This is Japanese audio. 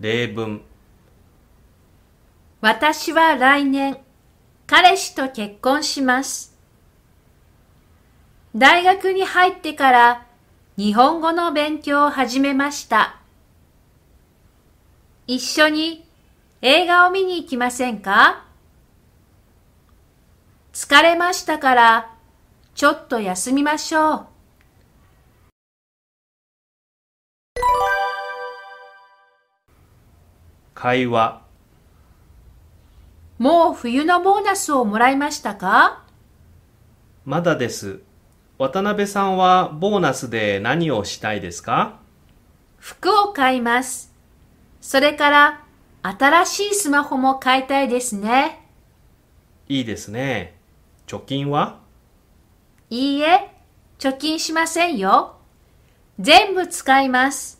例文私は来年、彼氏と結婚します。大学に入ってから日本語の勉強を始めました。一緒に映画を見に行きませんか？疲れましたから、ちょっと休みましょう。会話もう冬のボーナスをもらいましたか？まだです。渡辺さんはボーナスで何をしたいですか？服を買います。それから、新しいスマホも買いたいですね。いいですね。貯金は？いいえ、貯金しませんよ。全部使います。